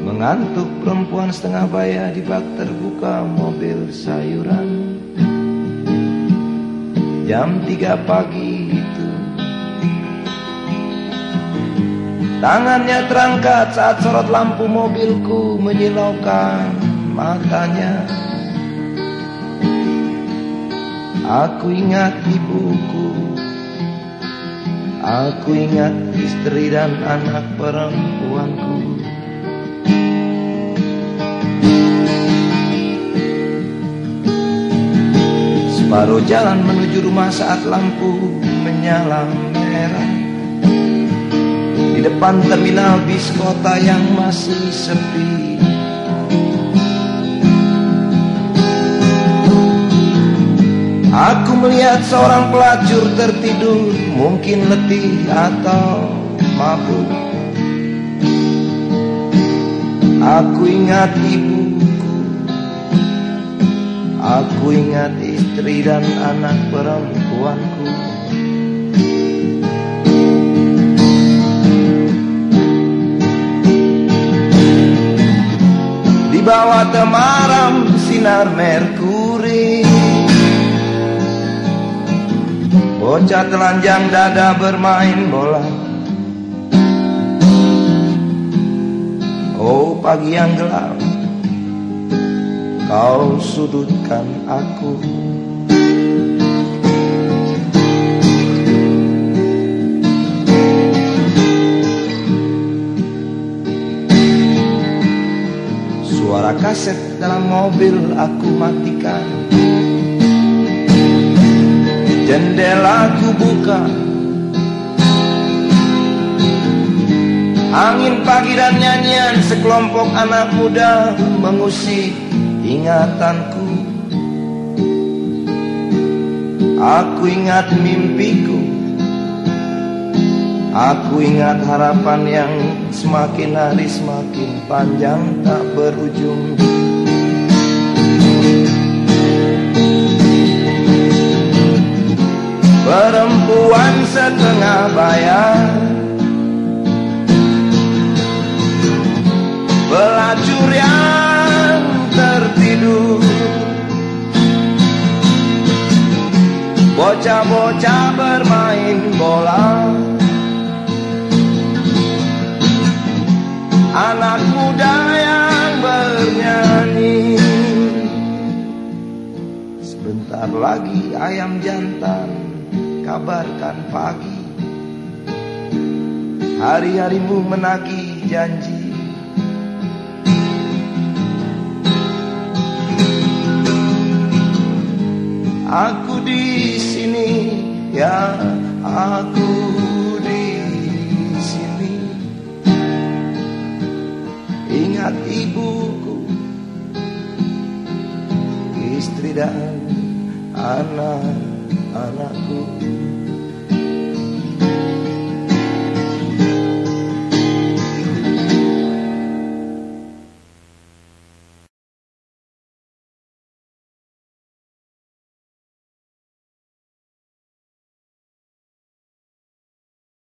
Mengantuk perempuan setengah baya di bak terbuka mobil sayuran. Jam tiga pagi itu. Tangannya terangkat saat sorot lampu mobilku menyilaukan matanya Aku ingat ibuku. Aku ingat istri dan anak perempuanku. Separuh jalan menuju rumah saat lampu menyala merah. Di depan terminal bis kota yang masih sepi Aku melihat seorang pelacur tertidur Mungkin letih atau mabuk. Aku ingat ibuku Aku ingat istri dan anak perempuanku. Di bawah temaram sinar merkuri Bocah telanjang dada bermain bola. Oh pagi yang gelap. Kau sudutkan aku. Suara kaset dalam mobil aku matikan Jendela ku buka. Angin pagi dan nyanyian sekelompok anak muda mengusik ingatanku. Aku ingat mimpiku. Aku ingat harapan yang semakin hari semakin panjang tak berujung Perempuan setengah bayar. Pelacur yang tertidur. Bocah-bocah bermain bola. Anak muda yang bernyanyi. Sebentar lagi ayam jantan kabarkan pagi. Hari-harimu menagih janji. Aku di sini ya aku di sini. Ingat ibuku Istri dan anakku.